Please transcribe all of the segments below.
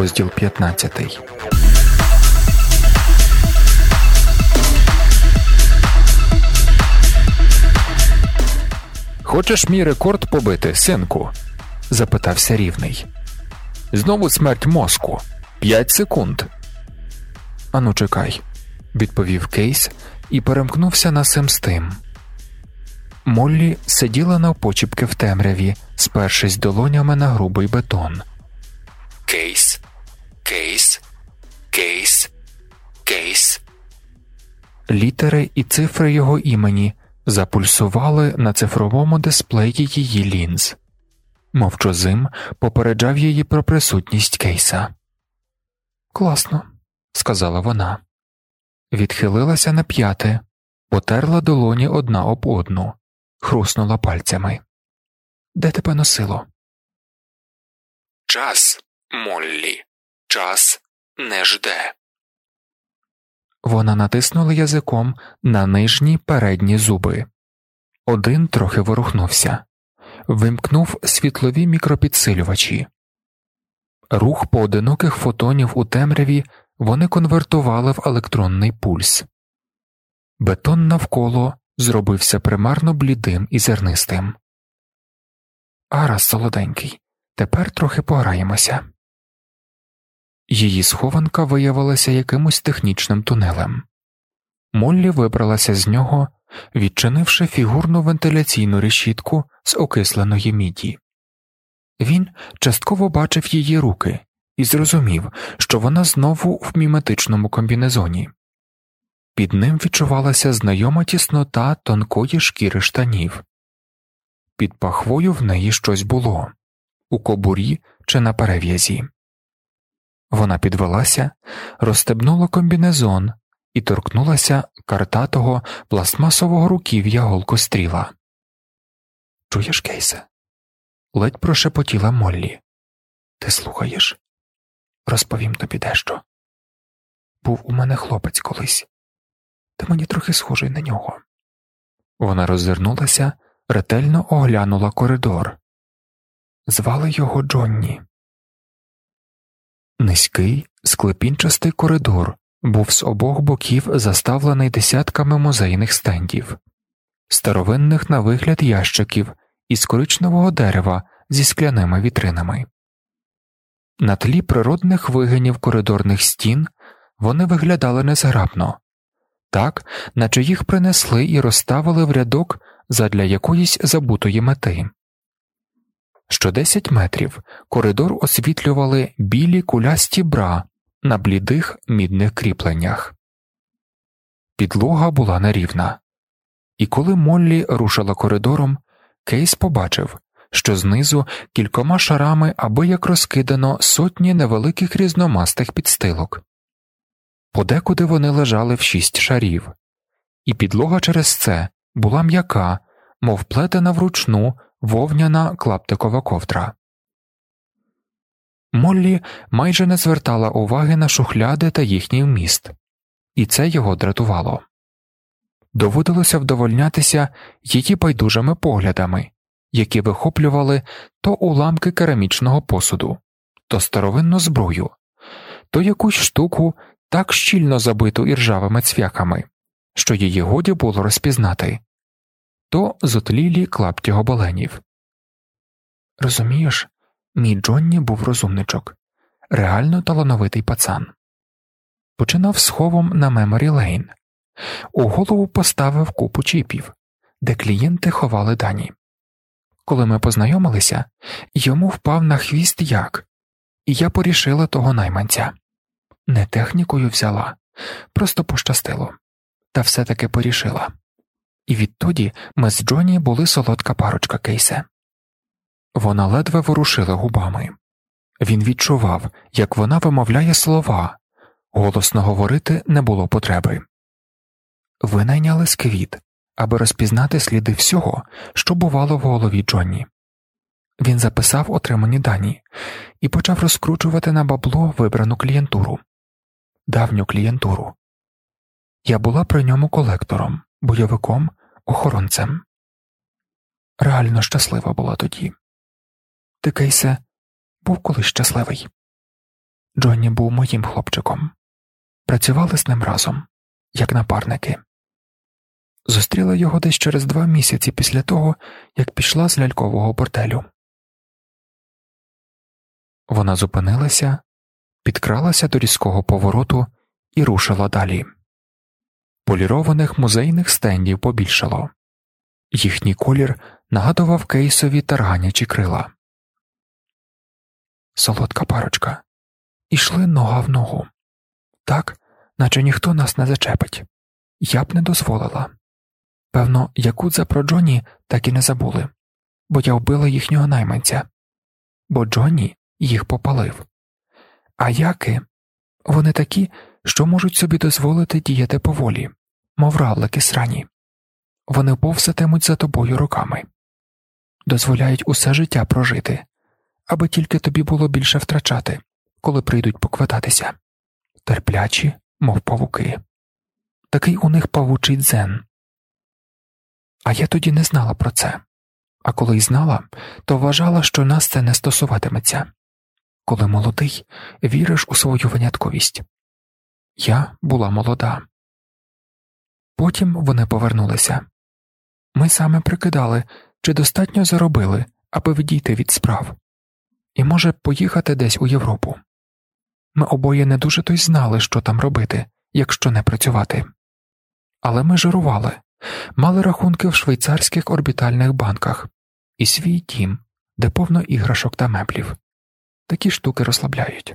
розділ 15. Хочеш мій рекорд побити, синку? запитався рівний. Знову смерть мозку. П'ять секунд. Ану, чекай, відповів Кейс і перемкнувся на сим з тим. Моллі сиділа навпочіпки в темряві, спершись долонями на грубий бетон. Кейс, кейс, кейс, кейс. Літери і цифри його імені запульсували на цифровому дисплеї її лінз. Мовчозим попереджав її про присутність кейса. Класно, сказала вона. Відхилилася на п'яте, потерла долоні одна об одну, хруснула пальцями. Де тебе носило? Час, Моллі, час не жде. Вона натиснула язиком на нижні передні зуби. Один трохи ворухнувся, вимкнув світлові мікропідсилювачі. Рух поодиноких фотонів у темряві вони конвертували в електронний пульс. Бетон навколо зробився примарно блідим і зернистим. Арас солоденький, тепер трохи пограємося. Її схованка виявилася якимось технічним тунелем. Моллі вибралася з нього, відчинивши фігурну вентиляційну решітку з окисленої міді. Він частково бачив її руки і зрозумів, що вона знову в міметичному комбінезоні. Під ним відчувалася знайома тіснота тонкої шкіри штанів. Під пахвою в неї щось було у кобурі чи на перев'язі. Вона підвелася, розстебнула комбінезон і торкнулася картатого пластмасового руків'я голкостріла. Чуєш, Кейсе? ледь прошепотіла Моллі. Ти слухаєш? Розповім тобі дещо. Був у мене хлопець колись, та мені трохи схожий на нього. Вона роззирнулася, ретельно оглянула коридор. Звали його Джонні. Низький, склепінчастий коридор був з обох боків заставлений десятками музейних стендів, старовинних на вигляд ящиків із коричневого дерева зі скляними вітринами. На тлі природних вигинів коридорних стін вони виглядали незграбно, так, наче їх принесли і розставили в рядок задля якоїсь забутої мети. Що десять метрів коридор освітлювали білі кулясті бра на блідих мідних кріпленнях. Підлога була нерівна, і коли Моллі рушила коридором, Кейс побачив, що знизу кількома шарами аби як розкидано сотні невеликих різномастих підстилок. Подекуди вони лежали в шість шарів, і підлога через це була м'яка, мов плетена вручну вовняна клаптикова ковдра. Моллі майже не звертала уваги на шухляди та їхній вміст, і це його дратувало. Доводилося вдовольнятися її байдужими поглядами, які вихоплювали то уламки керамічного посуду, то старовинну зброю, то якусь штуку так щільно забиту іржавими цвяками, що її годі було розпізнати, то зотлілі клапті гобеленів. Розумієш, мій Джонні був розумничок, реально талановитий пацан. Починав сховом на Меморі Лейн, у голову поставив купу чіпів, де клієнти ховали дані. Коли ми познайомилися, йому впав на хвіст як, і я порішила того найманця. Не технікою взяла, просто пощастило, та все таки порішила. І відтоді ми з Джоні були солодка парочка кейсе. Вона ледве ворушила губами. Він відчував, як вона вимовляє слова, голосно говорити не було потреби. Ви найняли сквіт, аби розпізнати сліди всього, що бувало в голові Джонні. Він записав отримані дані і почав розкручувати на бабло вибрану клієнтуру, давню клієнтуру. Я була при ньому колектором, бойовиком, охоронцем. Реально щаслива була тоді. Ти, Кейсе, був колись щасливий. Джонні був моїм хлопчиком. Працювали з ним разом, як напарники. Зустріла його десь через два місяці після того, як пішла з лялькового борделю. Вона зупинилася, підкралася до різкого повороту і рушила далі. Полірованих музейних стендів побільшало, їхній колір нагадував кейсові тарганячі крила. Солодка парочка. Ішли нога в ногу. Так, наче ніхто нас не зачепить. Я б не дозволила. Певно, якудза про Джоні так і не забули, бо я вбила їхнього найманця, бо Джоні їх попалив. А яки вони такі, що можуть собі дозволити діяти поволі, мов равлики срані. Вони повсатимуть за тобою руками, дозволяють усе життя прожити, аби тільки тобі було більше втрачати, коли прийдуть поквитатися. Терплячі, мов павуки. Такий у них павучий дзен. А я тоді не знала про це, а коли й знала, то вважала, що нас це не стосуватиметься. Коли молодий, віриш у свою винятковість. Я була молода. Потім вони повернулися. Ми саме прикидали, чи достатньо заробили, аби відійти від справ, і, може, поїхати десь у Європу. Ми обоє не дуже то й знали, що там робити, якщо не працювати. Але ми жирували, мали рахунки в швейцарських орбітальних банках і свій дім, де повно іграшок та меблів. Такі штуки розслабляють.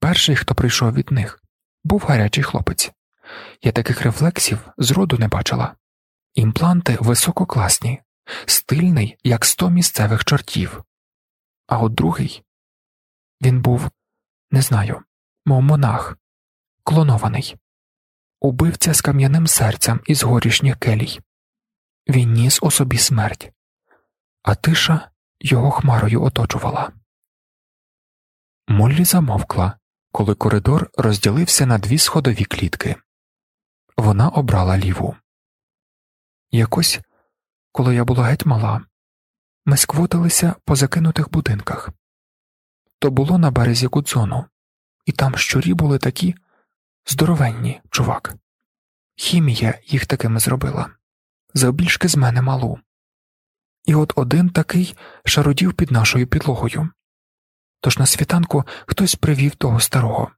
Перший, хто прийшов від них, був гарячий хлопець. Я таких рефлексів зроду не бачила. Імпланти висококласні, стильний, як сто місцевих чортів. А от другий він був, не знаю, мов монах, клонований, убивця з кам'яним серцем із горішніх келій. Він ніс у собі смерть, а тиша його хмарою оточувала. Моллі замовкла, коли коридор розділився на дві сходові клітки. Вона обрала ліву. Якось, коли я була геть мала, ми сквотилися по закинутих будинках. То було на березі Гудзону, і там щурі були такі здоровенні, чувак. Хімія їх такими зробила, завбільшки з мене малу. І от один такий шародів під нашою підлогою. Тож на світанку хтось привів того старого,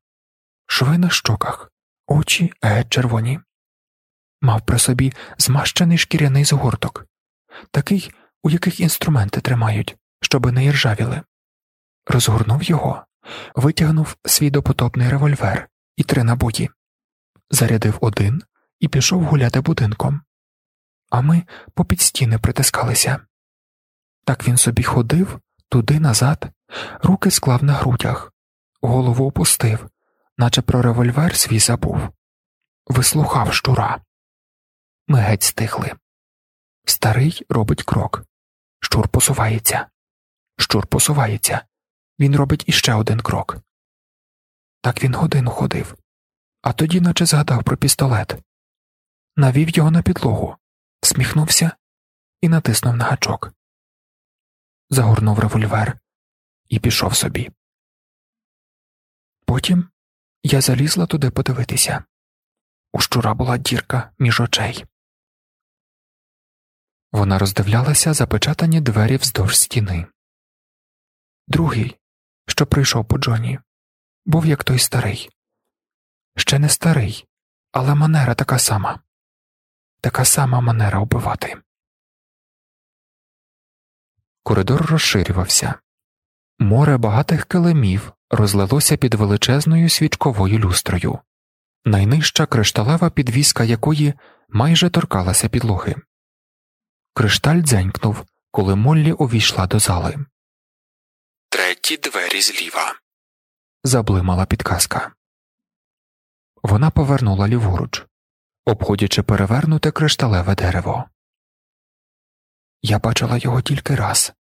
шви на щоках, очі геть червоні мав при собі змащений шкіряний згорток, такий, у яких інструменти тримають, щоби не іржавіли. Розгорнув його, витягнув свій допотопний револьвер і три набої, зарядив один і пішов гуляти будинком. А ми попід стіни притискалися. Так він собі ходив туди назад, руки склав на грудях, голову опустив, наче про револьвер свій забув, вислухав щура. Ми геть стихли. Старий робить крок. Щур посувається. Щур посувається. Він робить іще один крок. Так він годину ходив, а тоді, наче згадав про пістолет, навів його на підлогу, всміхнувся і натиснув на гачок, загорнув револьвер і пішов собі. Потім я залізла туди подивитися. У щура була дірка між очей. Вона роздивлялася запечатані двері вздовж стіни. Другий, що прийшов по Джоні, був як той старий. Ще не старий, але манера така сама, така сама манера вбивати. Коридор розширювався. Море багатих килимів розлилося під величезною свічковою люстрою, найнижча кришталева підвіска якої майже торкалася підлоги. Кришталь дзенькнув, коли Моллі увійшла до зали. Треті двері зліва. заблимала підказка. Вона повернула ліворуч, обходячи перевернуте кришталеве дерево. Я бачила його тільки раз,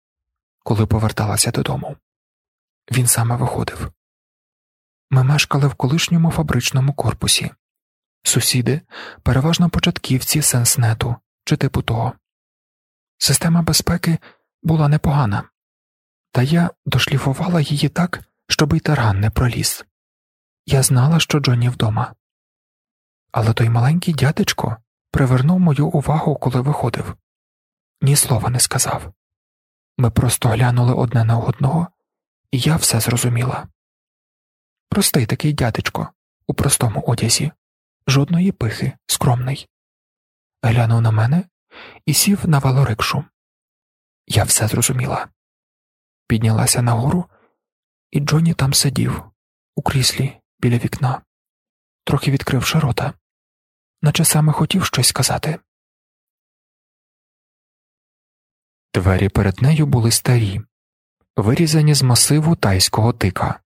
коли поверталася додому. Він саме виходив. Ми мешкали в колишньому фабричному корпусі. Сусіди, переважно початківці сенснету чи типу того. Система безпеки була непогана, та я дошліфувала її так, щоб й тарган не проліз. Я знала, що Джонні вдома. Але той маленький дядечко привернув мою увагу, коли виходив, ні слова не сказав. Ми просто глянули одне на одного, і я все зрозуміла. Простий такий дядечко у простому одязі, жодної пихи, скромний. Глянув на мене і сів на валорикшу. Я все зрозуміла. Піднялася нагору, і Джонні там сидів, у кріслі біля вікна, трохи відкривши рота, наче саме хотів щось сказати. Двері перед нею були старі, вирізані з масиву тайського тика,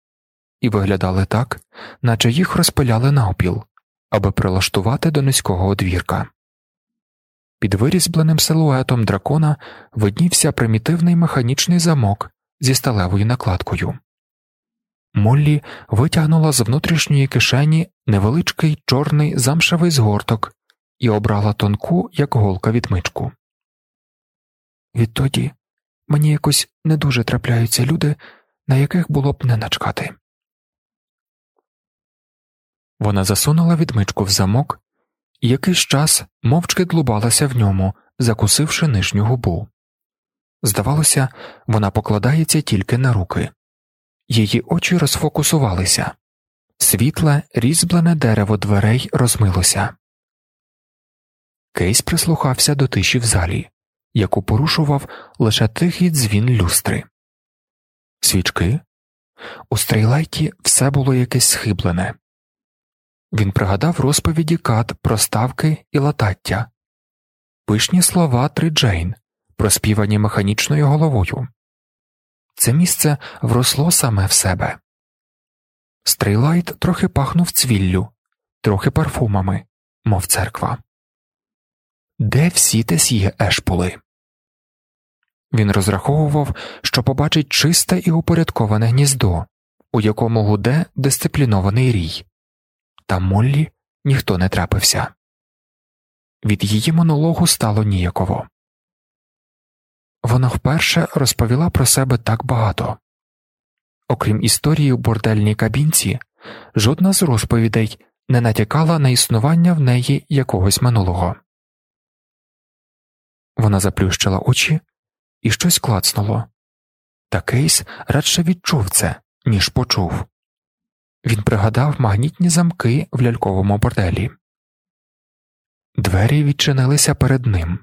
і виглядали так, наче їх розпиляли навпіл, аби прилаштувати до низького одвірка. Під вирізбленим силуетом дракона виднівся примітивний механічний замок зі сталевою накладкою. Моллі витягнула з внутрішньої кишені невеличкий чорний замшевий згорток і обрала тонку, як голка відмичку. Відтоді мені якось не дуже трапляються люди, на яких було б не начкати. Вона засунула відмичку в замок якийсь час мовчки длубалася в ньому, закусивши нижню губу. Здавалося, вона покладається тільки на руки, її очі розфокусувалися, світле, різьблене дерево дверей розмилося. Кейс прислухався до тиші в залі, яку порушував лише тихий дзвін люстри. Свічки у Стрейлайті все було якесь схиблене. Він пригадав розповіді Кат про ставки і латаття, пишні слова Три Джейн, проспівані механічною головою. Це місце вросло саме в себе. Стрейлайт трохи пахнув цвіллю, трохи парфумами, мов церква. Де всі тесьє ешпули? Він розраховував, що побачить чисте і упорядковане гніздо, у якому гуде дисциплінований рій та Моллі ніхто не трапився. Від її монологу стало ніяково. Вона вперше розповіла про себе так багато. Окрім історії в бордельній кабінці, жодна з розповідей не натякала на існування в неї якогось минулого. Вона заплющила очі і щось клацнуло, та Кейс радше відчув це, ніж почув. Він пригадав магнітні замки в ляльковому борделі. Двері відчинилися перед ним,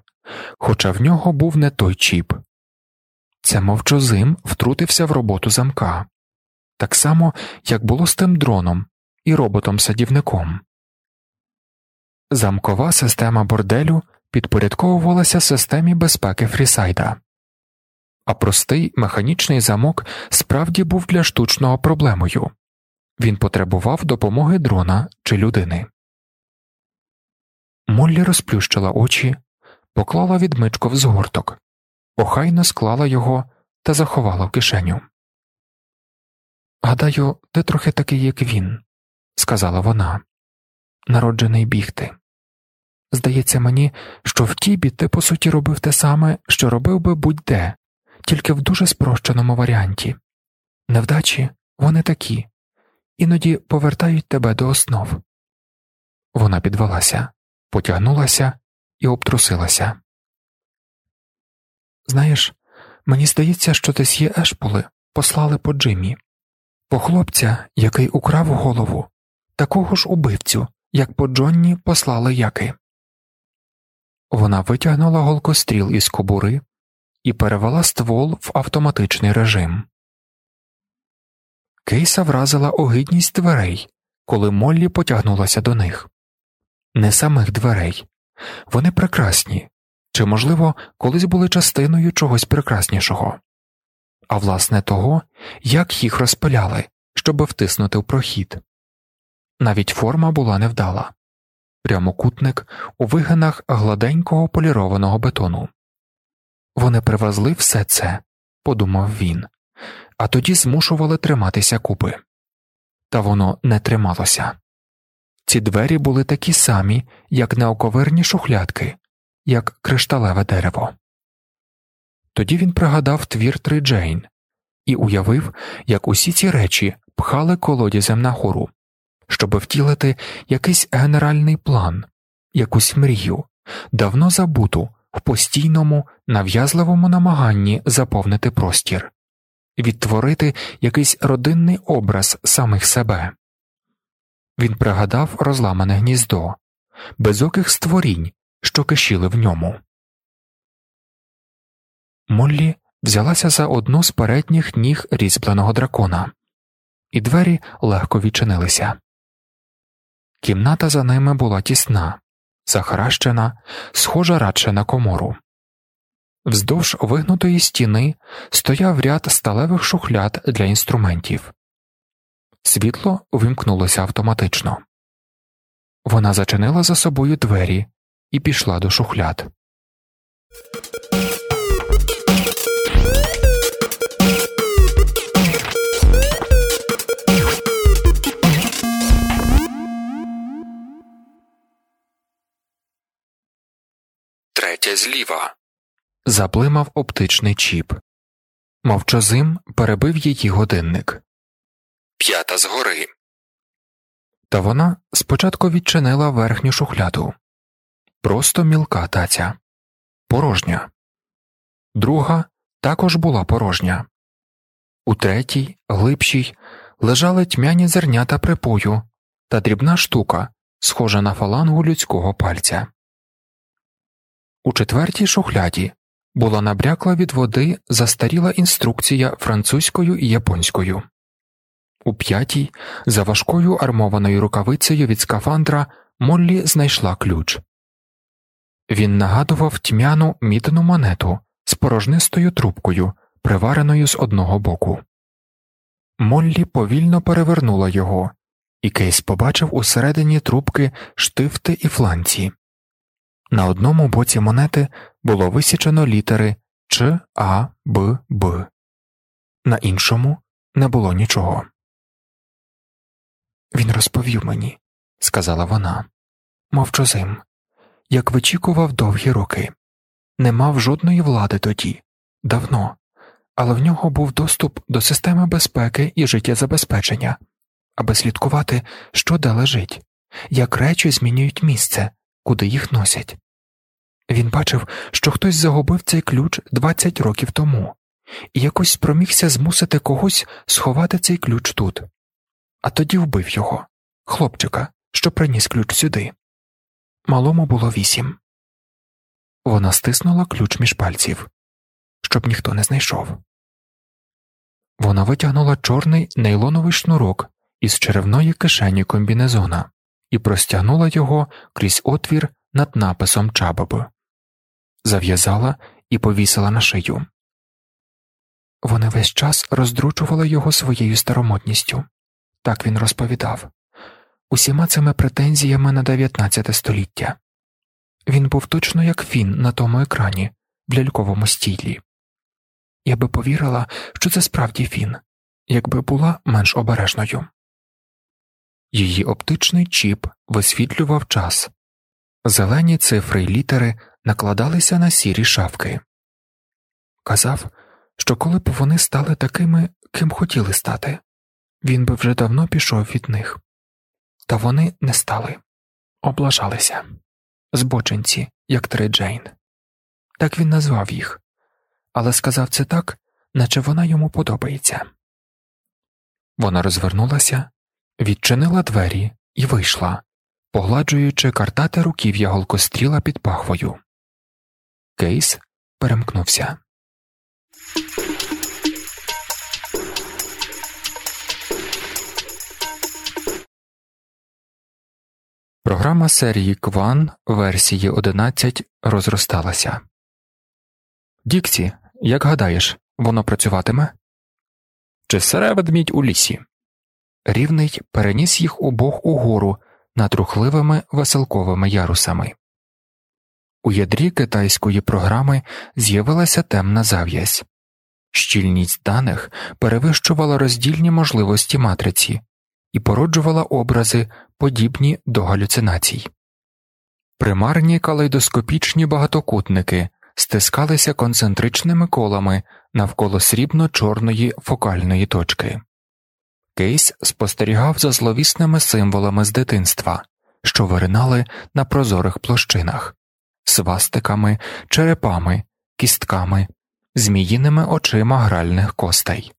хоча в нього був не той чіп. Це мовчозим втрутився в роботу замка, так само, як було з тим дроном і роботом-садівником. Замкова система борделю підпорядковувалася системі безпеки Фрісайда, а простий механічний замок справді був для штучного проблемою. Він потребував допомоги дрона чи людини. Моллі розплющила очі, поклала відмичку в згорток, охайно склала його та заховала в кишеню. Гадаю, ти трохи такий, як він, сказала вона, народжений бігти. Здається мені, що в тібі ти по суті робив те саме, що робив би будь-де, тільки в дуже спрощеному варіанті. Невдачі вони такі, іноді повертають тебе до основ. Вона підвелася, потягнулася і обтрусилася. Знаєш, мені здається, що тесьє Ешпули послали по Джимі, по хлопця, який украв голову, такого ж убивцю, як по Джонні послали яки. Вона витягнула голкостріл із кобури і перевела ствол в автоматичний режим. Кейса вразила огидність дверей, коли Моллі потягнулася до них. Не самих дверей. Вони прекрасні, чи, можливо, колись були частиною чогось прекраснішого, а власне того, як їх розпиляли, щоб втиснути в прохід. Навіть форма була невдала прямокутник у вигинах гладенького полірованого бетону. Вони привезли все це, подумав він, а тоді змушували триматися купи. Та воно не трималося. Ці двері були такі самі, як неоковирні шухлядки, як кришталеве дерево. Тоді він пригадав твір Три Джейн і уявив, як усі ці речі пхали колодязем нагору, щоб втілити якийсь генеральний план, якусь мрію, давно забуту в постійному, нав'язливому намаганні заповнити простір, відтворити якийсь родинний образ самих себе. Він пригадав розламане гніздо, безоких створінь, що кишіли в ньому. Моллі взялася за одну з передніх ніг різьбленого дракона, і двері легко відчинилися. Кімната за ними була тісна, захаращена, схожа радше на комору. Вздовж вигнутої стіни стояв ряд сталевих шухляд для інструментів. Світло вимкнулося автоматично. Вона зачинила за собою двері і пішла до шухляд. Третя зліва. Заблимав оптичний чіп. Мовчозим перебив її годинник. П'ята згори. Та вона спочатку відчинила верхню шухляду. Просто мілка таця. Порожня. Друга також була порожня. У третій, глибшій, лежали тьмяні зернята припою та дрібна штука, схожа на фалангу людського пальця. У четвертій шухляді була набрякла від води застаріла інструкція французькою і японською, у п'ятій, за важкою армованою рукавицею від скафандра, Моллі знайшла ключ. Він нагадував тьмяну мідну монету з порожнистою трубкою, привареною з одного боку. Моллі повільно перевернула його, і Кейс побачив усередині трубки штифти і фланці. На одному боці монети було висічено літери Ч, А, Б, Б, на іншому не було нічого. Він розповів мені, сказала вона, мовчозим, як вичікував довгі роки, не мав жодної влади тоді, давно, але в нього був доступ до системи безпеки і життєзабезпечення, аби слідкувати, що де лежить, як речі змінюють місце, куди їх носять. Він бачив, що хтось загубив цей ключ 20 років тому, і якось спромігся змусити когось сховати цей ключ тут, а тоді вбив його, хлопчика, що приніс ключ сюди. Малому було вісім. Вона стиснула ключ між пальців, щоб ніхто не знайшов. Вона витягнула чорний нейлоновий шнурок із черевної кишені комбінезона і простягнула його крізь отвір над написом Чабаб зав'язала і повісила на шию. Вони весь час роздручували його своєю старомодністю, так він розповідав, усіма цими претензіями на 19 століття. Він був точно як фін на тому екрані в ляльковому стілі. Я би повірила, що це справді фін, якби була менш обережною. Її оптичний чіп висвітлював час, зелені цифри й літери накладалися на сірі шавки. Казав, що коли б вони стали такими, ким хотіли стати, він би вже давно пішов від них. Та вони не стали, облажалися збоченці, як три Джейн. Так він назвав їх, але сказав це так, наче вона йому подобається. Вона розвернулася, відчинила двері і вийшла, погладжуючи картате руків'я голкостріла під пахвою. Кейс перемкнувся. Програма серії Кван версії 11 розросталася. Діксі, як гадаєш, воно працюватиме? Чи сере ведмідь у лісі? Рівний переніс їх обох угору над рухливими веселковими ярусами. У ядрі китайської програми з'явилася темна зав'язь, щільність даних перевищувала роздільні можливості матриці і породжувала образи, подібні до галюцинацій. Примарні калейдоскопічні багатокутники стискалися концентричними колами навколо срібно чорної фокальної точки. Кейс спостерігав за зловісними символами з дитинства, що виринали на прозорих площинах, свастиками, черепами, кістками, зміїними очима гральних костей.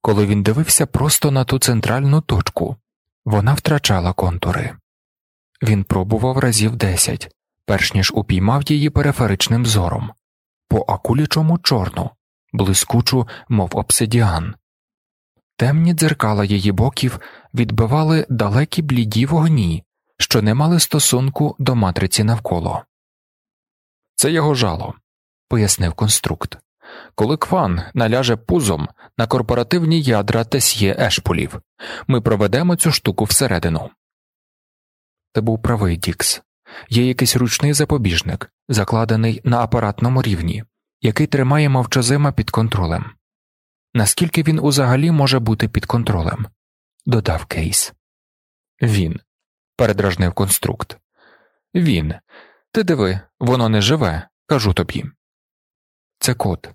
Коли він дивився просто на ту центральну точку, вона втрачала контури. Він пробував разів десять, перш ніж упіймав її периферичним зором, по акулічому чорну, блискучу, мов обсидіан. Темні дзеркала її боків відбивали далекі бліді вогні, що не мали стосунку до матриці навколо. Це його жало, пояснив конструкт. Коли Кван наляже пузом на корпоративні ядра Тесьє Ешполів, ми проведемо цю штуку всередину. Ти був правий, Дікс. Є якийсь ручний запобіжник, закладений на апаратному рівні, який тримає мовчазима під контролем. Наскільки він узагалі може бути під контролем? додав Кейс. Він. передражнив конструкт. Він. Ти диви, воно не живе, кажу тобі. Це код.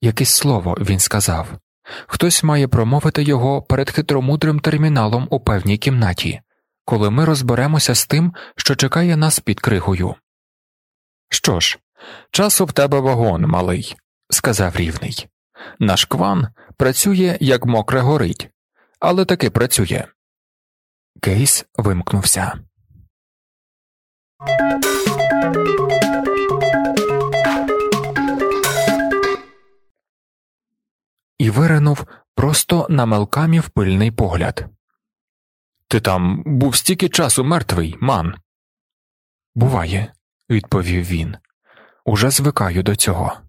Якесь слово він сказав. Хтось має промовити його перед хитромудрим терміналом у певній кімнаті, коли ми розберемося з тим, що чекає нас під кригою. Що ж, часу в тебе вагон, малий, сказав рівний. Наш кван працює, як мокре горить, але таки працює. Кейс вимкнувся. І виринув просто на мелкамів пильний погляд. Ти там був стільки часу мертвий, ман. Буває, відповів він. Уже звикаю до цього.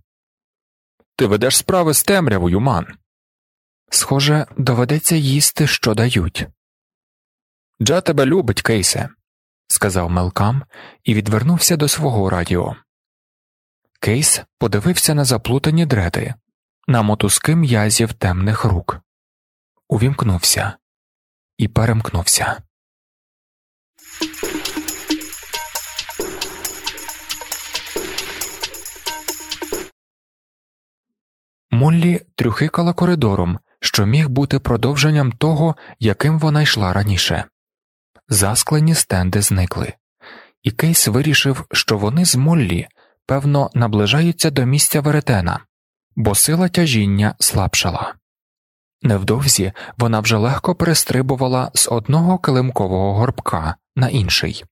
Ти ведеш справи з темрявою, ман. Схоже, доведеться їсти, що дають. Джа тебе любить, Кейсе, сказав Мелкам і відвернувся до свого радіо. Кейс подивився на заплутані дреди, на мотузки м'язів темних рук, увімкнувся і перемкнувся. Моллі трюхикала коридором, що міг бути продовженням того, яким вона йшла раніше. Засклені стенди зникли, і Кейс вирішив, що вони з Моллі, певно, наближаються до місця веретена, бо сила тяжіння слабшала. Невдовзі вона вже легко перестрибувала з одного килимкового горбка на інший.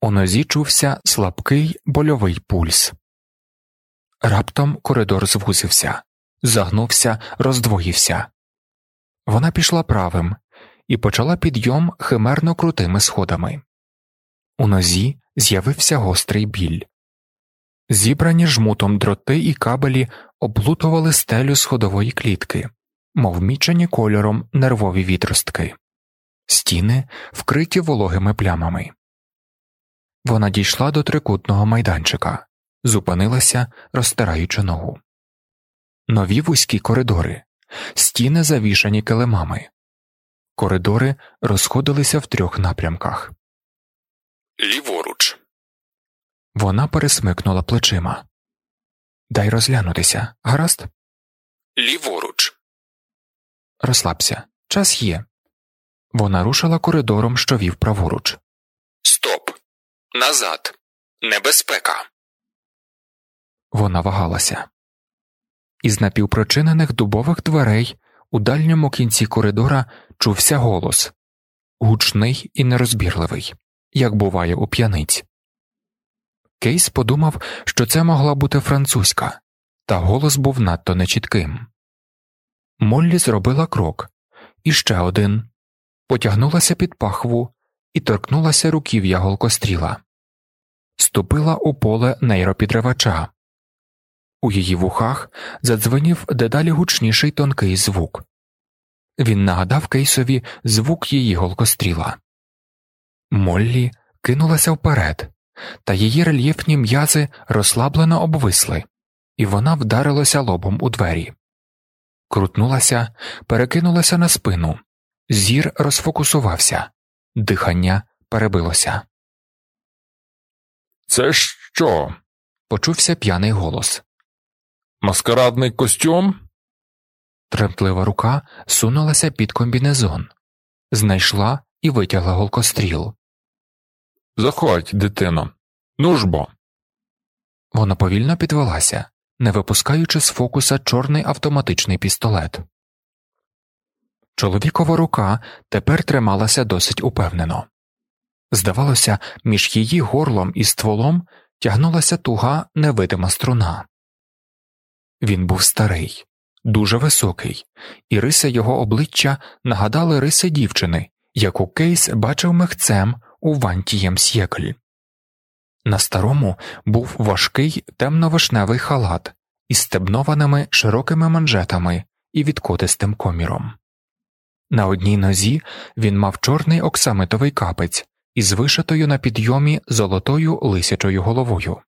У нозі чувся слабкий больовий пульс. Раптом коридор звузився загнувся, роздвоївся. Вона пішла правим і почала підйом химерно крутими сходами. У нозі з'явився гострий біль. Зібрані жмутом дроти і кабелі облутували стелю сходової клітки, мов мічені кольором нервові відростки, стіни вкриті вологими плямами. Вона дійшла до трикутного майданчика, зупинилася, розтираючи ногу нові вузькі коридори, стіни завішані килимами. Коридори розходилися в трьох напрямках. Ліворуч. Вона пересмикнула плечима. Дай розглянутися, гаразд? Ліворуч. Розслабся. Час є. Вона рушила коридором, що вів праворуч. Стоп. Назад. Небезпека. Вона вагалася. Із напівпрочинених дубових дверей у дальньому кінці коридора чувся голос гучний і нерозбірливий, як буває у п'яниць. Кейс подумав, що це могла бути французька, та голос був надто нечітким. Моллі зробила крок, і ще один потягнулася під пахву і торкнулася руків'я голкостріла, ступила у поле нейропідривача. У її вухах задзвенів дедалі гучніший тонкий звук. Він нагадав Кейсові звук її голкостріла. Моллі кинулася вперед, та її рельєфні м'язи розслаблено обвисли, і вона вдарилася лобом у двері. Крутнулася, перекинулася на спину, зір розфокусувався, дихання перебилося. Це що? почувся п'яний голос. Маскарадний костюм? Тремтлива рука сунулася під комбінезон, знайшла і витягла голкостріл. Заходь, дитино, ну ж бо. Вона повільно підвелася, не випускаючи з фокуса чорний автоматичний пістолет. Чоловікова рука тепер трималася досить упевнено. Здавалося, між її горлом і стволом тягнулася туга невидима струна. Він був старий, дуже високий, і риси його обличчя нагадали риси дівчини, яку Кейс бачив мехцем у Вантієм Сєкль. На старому був важкий темно-вишневий халат із стебнованими широкими манжетами і відкотистим коміром. На одній нозі він мав чорний оксамитовий капець із вишитою на підйомі золотою лисячою головою,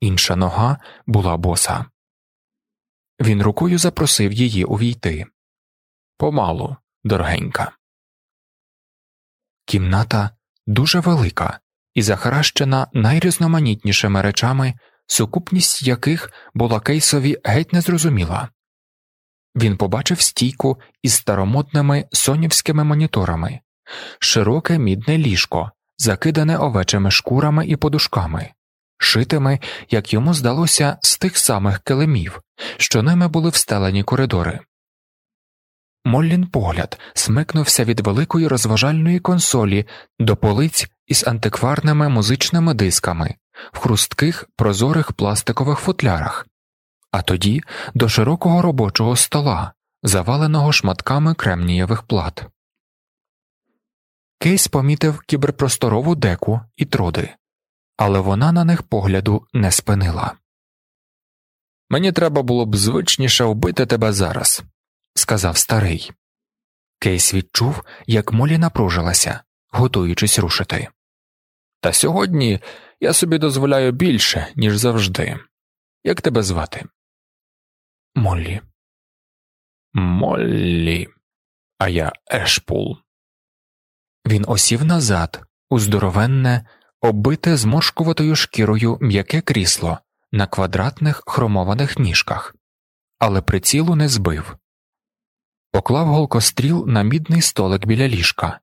інша нога була боса. Він рукою запросив її увійти. Помалу, дорогенька. Кімната дуже велика і захаращена найрізноманітнішими речами, сукупність яких була кейсові геть незрозуміла. Він побачив стійку із старомодними сонівськими моніторами, широке мідне ліжко, закидане овечими шкурами і подушками, шитими, як йому здалося, з тих самих килимів, що ними були встелені коридори. Моллін погляд смикнувся від великої розважальної консолі до полиць із антикварними музичними дисками в хрустких прозорих пластикових футлярах, а тоді до широкого робочого стола, заваленого шматками кремнієвих плат. Кейс помітив кіберпросторову деку і троди, але вона на них погляду не спинила. Мені треба було б звичніше вбити тебе зараз, сказав старий. Кейс відчув, як Молі напружилася, готуючись рушити. Та сьогодні я собі дозволяю більше, ніж завжди. Як тебе звати? Моллі. Моллі, а я Ешпул. Він осів назад, у здоровенне, оббите зморшкуватою шкірою м'яке крісло на квадратних хромованих ніжках, але прицілу не збив. Поклав голкостріл на мідний столик біля ліжка,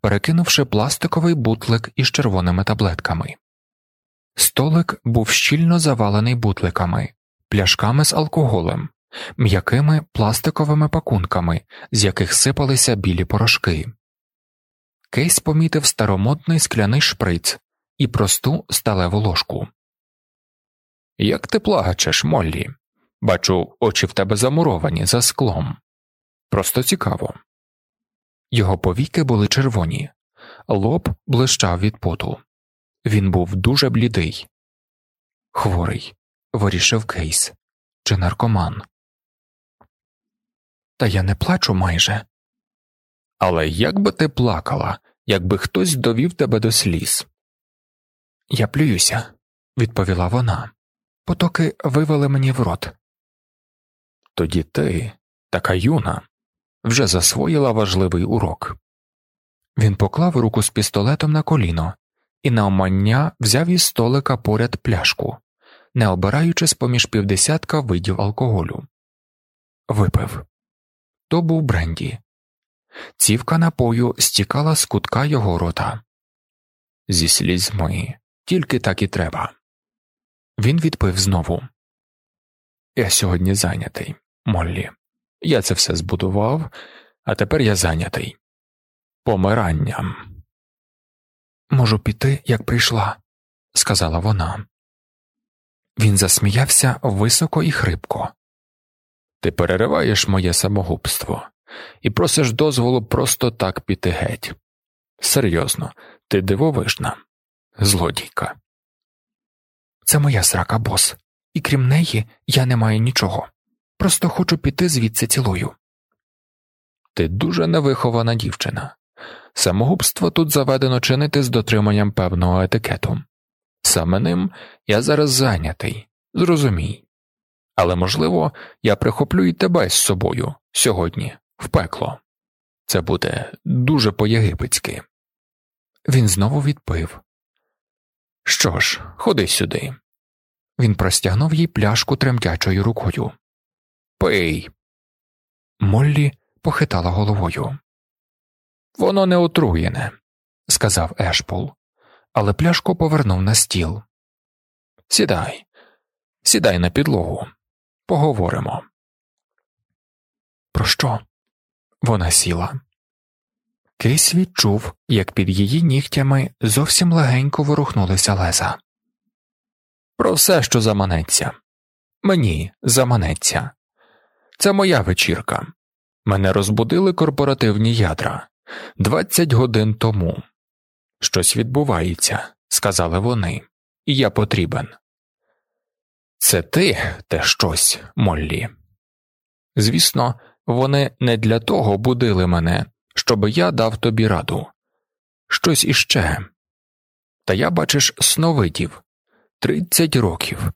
перекинувши пластиковий бутлик із червоними таблетками. Столик був щільно завалений бутликами, пляшками з алкоголем, м'якими пластиковими пакунками, з яких сипалися білі порошки. Кейс помітив старомодний скляний шприц і просту сталеву ложку. Як ти плачеш, Моллі? Бачу, очі в тебе замуровані за склом. Просто цікаво. Його повіки були червоні, лоб блищав від поту. Він був дуже блідий. Хворий, вирішив Кейс, чи наркоман. Та я не плачу майже. Але як би ти плакала, якби хтось довів тебе до сліз? Я плююся, відповіла вона. Потоки вивели мені в рот. Тоді ти, така юна, вже засвоїла важливий урок. Він поклав руку з пістолетом на коліно і на омання взяв із столика поряд пляшку, не обираючи з поміж півдесятка видів алкоголю. Випив. То був бренді. Цівка напою стікала з кутка його рота. Зі слізьми, тільки так і треба. Він відпив знову. Я сьогодні зайнятий, Моллі. Я це все збудував, а тепер я зайнятий. Помиранням. Можу піти, як прийшла, сказала вона. Він засміявся високо і хрипко. Ти перериваєш моє самогубство і просиш дозволу просто так піти геть. Серйозно, ти дивовижна, злодійка. Це моя срака, бос, і крім неї я не маю нічого. Просто хочу піти звідси цілою. Ти дуже невихована дівчина. Самогубство тут заведено чинити з дотриманням певного етикету. Саме ним я зараз зайнятий, зрозумій. Але, можливо, я прихоплю і тебе з собою сьогодні, в пекло. Це буде дуже по-єгипетськи. Він знову відпив. Що ж, ходи сюди. Він простягнув їй пляшку тремтячою рукою. Пий. Моллі похитала головою. Воно не отруєне, сказав Ешпол, але пляшку повернув на стіл. Сідай, сідай на підлогу, поговоримо. Про що? Вона сіла. Кейс відчув, як під її нігтями зовсім легенько ворухнулися леза. Про все, що заманеться. Мені заманеться. Це моя вечірка. Мене розбудили корпоративні ядра двадцять годин тому. Щось відбувається, сказали вони, і я потрібен. Це ти те щось, Моллі. Звісно, вони не для того будили мене, щоб я дав тобі раду. Щось іще. Та я, бачиш, сновидів тридцять років.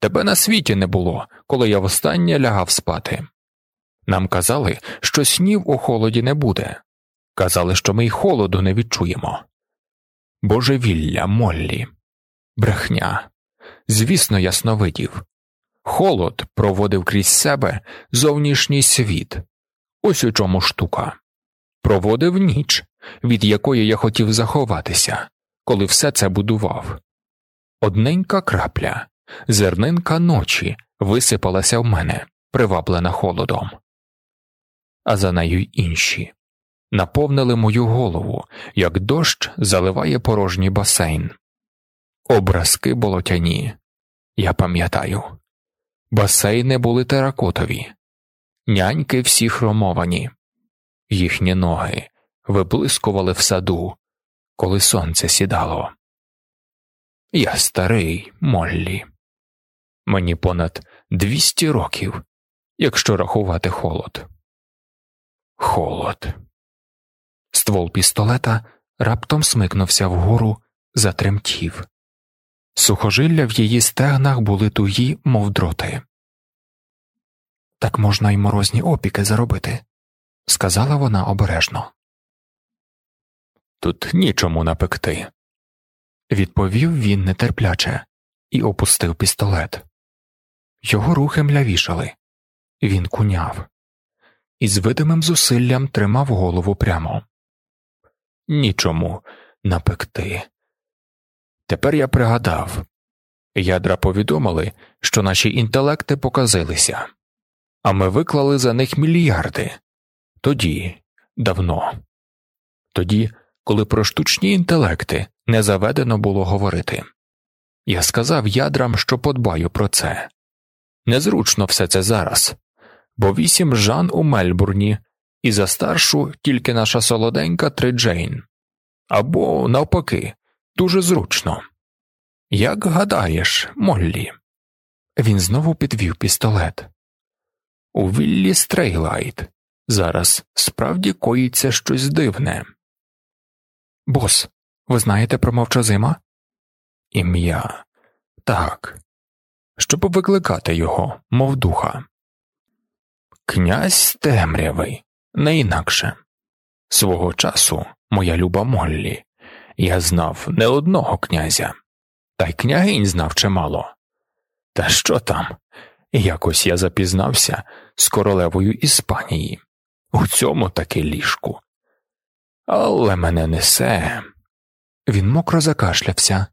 Тебе на світі не було, коли я востаннє лягав спати. Нам казали, що снів у холоді не буде. Казали, що ми й холоду не відчуємо. Божевілля, Моллі, брехня. Звісно, ясновидів. Холод проводив крізь себе зовнішній світ. Ось у чому штука. Проводив ніч, від якої я хотів заховатися, коли все це будував. Одненька крапля, зернинка ночі висипалася в мене, приваблена холодом. А за нею й інші наповнили мою голову, як дощ заливає порожній басейн. Образки болотяні, я пам'ятаю, басейни були теракотові, няньки всі хромовані, їхні ноги виблискували в саду, коли сонце сідало. Я старий Моллі. Мені понад двісті років, якщо рахувати холод. Холод. Ствол пістолета раптом смикнувся вгору, затремтів. Сухожилля в її стегнах були тугі, мов дроти. Так можна й морозні опіки заробити, сказала вона обережно. Тут нічому напекти, відповів він нетерпляче і опустив пістолет. Його рухи млявішали. Він куняв і з видимим зусиллям тримав голову прямо. Нічому напекти. Тепер я пригадав ядра повідомили, що наші інтелекти показилися, а ми виклали за них мільярди тоді, давно, тоді, коли про штучні інтелекти не заведено було говорити. Я сказав ядрам, що подбаю про це. Незручно все це зараз, бо вісім жан у Мельбурні, і за старшу тільки наша солоденька три Джейн. Або, навпаки, дуже зручно. Як гадаєш, Моллі? Він знову підвів пістолет. У Віллі Стрейлайт зараз справді коїться щось дивне. Бос, ви знаєте про мовчазима? Ім'я так, щоб викликати його, мов духа. Князь темрявий, не інакше. Свого часу, моя люба Моллі, я знав не одного князя, та й княгинь знав чимало. Та що там? Якось я запізнався з королевою Іспанії, у цьому таки ліжку. Але мене несе. Він мокро закашлявся,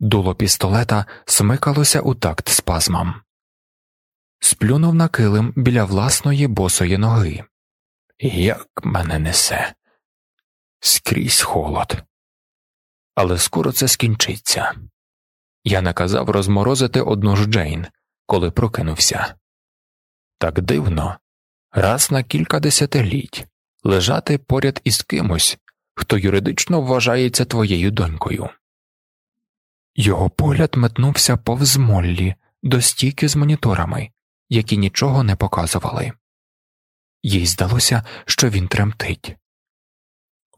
дуло пістолета смикалося у такт спазмам, сплюнув на килим біля власної босої ноги. Як мене несе скрізь холод. Але скоро це скінчиться. Я наказав розморозити одну ж Джейн, коли прокинувся. Так дивно, раз на кілька десятиліть лежати поряд із кимось, хто юридично вважається твоєю донькою. Його погляд метнувся повз Моллі до стійки з моніторами, які нічого не показували. Їй здалося, що він тремтить.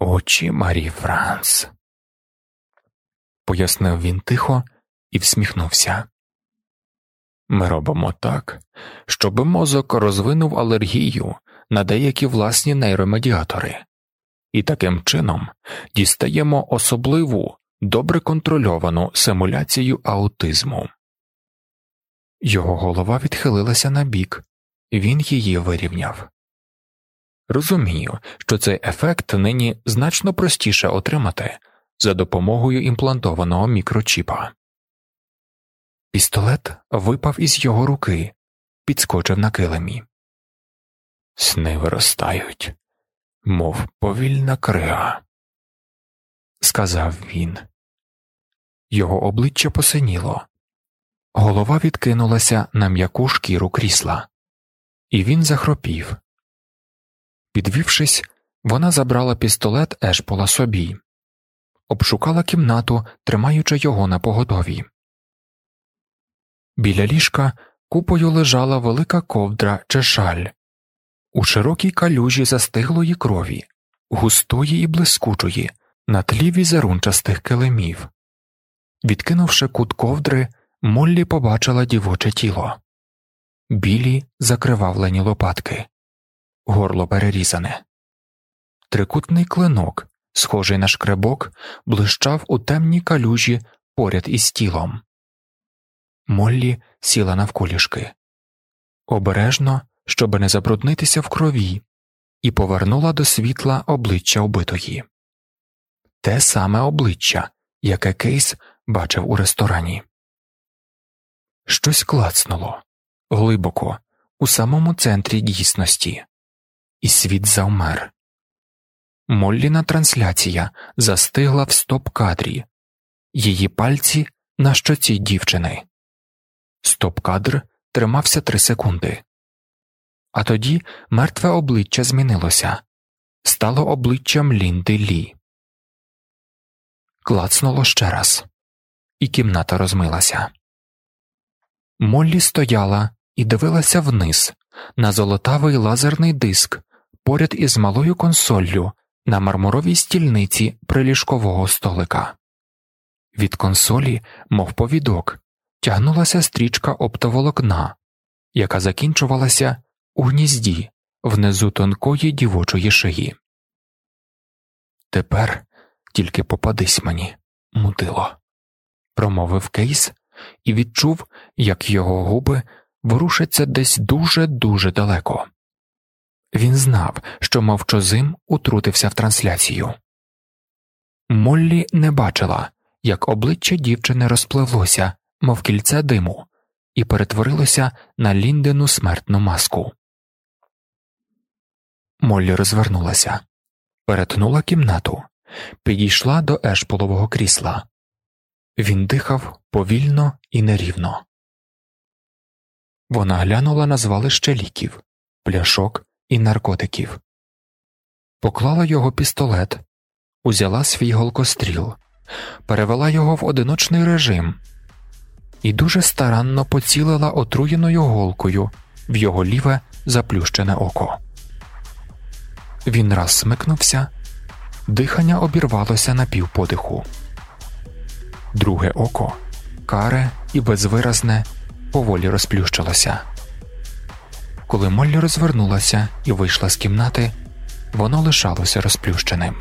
Очі Марі Франс, пояснив він тихо і всміхнувся. Ми робимо так, щоб мозок розвинув алергію на деякі власні нейромедіатори, і таким чином дістаємо особливу добре контрольовану симуляцію аутизму. Його голова відхилилася на бік, він її вирівняв. Розумію, що цей ефект нині значно простіше отримати за допомогою імплантованого мікрочіпа. Пістолет випав із його руки, підскочив на килимі. Сни виростають, мов повільна крига, сказав він. Його обличчя посиніло, голова відкинулася на м'яку шкіру крісла, і він захропів. Підвівшись, вона забрала пістолет Ешпола собі, обшукала кімнату, тримаючи його на поготові. Біля ліжка купою лежала велика ковдра чи шаль, у широкій калюжі застиглої крові, густої і блискучої, на тлі візерунчастих килимів. Відкинувши кут ковдри, Моллі побачила дівоче тіло, білі закривавлені лопатки, горло перерізане. Трикутний клинок, схожий на шкребок, блищав у темній калюжі поряд із тілом. Моллі сіла навколішки. Обережно, щоб не забруднитися в крові, і повернула до світла обличчя убитої. Те саме обличчя, яке Кейс бачив у ресторані. Щось клацнуло глибоко, у самому центрі дійсності, і світ завмер. Молліна трансляція застигла в стоп кадрі, її пальці на щоці дівчини. Стоп кадр тримався три секунди. А тоді мертве обличчя змінилося стало обличчям Лінди Лі. Клацнуло ще раз, і кімната розмилася. Моллі стояла і дивилася вниз на золотавий лазерний диск поряд із малою консоллю на мармуровій стільниці приліжкового столика. Від консолі, мов повідок, тягнулася стрічка оптоволокна, яка закінчувалася у гнізді внизу тонкої дівочої шиї. Тепер тільки попадись мені, мутило, промовив Кейс і відчув, як його губи ворушаться десь дуже дуже далеко. Він знав, що мовчозим утрутився в трансляцію. Моллі не бачила, як обличчя дівчини розпливлося, мов кільце диму, і перетворилося на ліндену смертну маску. Моллі розвернулася, перетнула кімнату, підійшла до ешполового крісла. Він дихав повільно і нерівно. Вона глянула на звалище ліків, пляшок і наркотиків, поклала його пістолет, узяла свій голкостріл, перевела його в одиночний режим і дуже старанно поцілила отруєною голкою в його ліве заплющене око. Він раз смикнувся, дихання обірвалося на півподиху. Друге око, каре і безвиразне, поволі розплющилося. Коли Моллі розвернулася і вийшла з кімнати, воно лишалося розплющеним.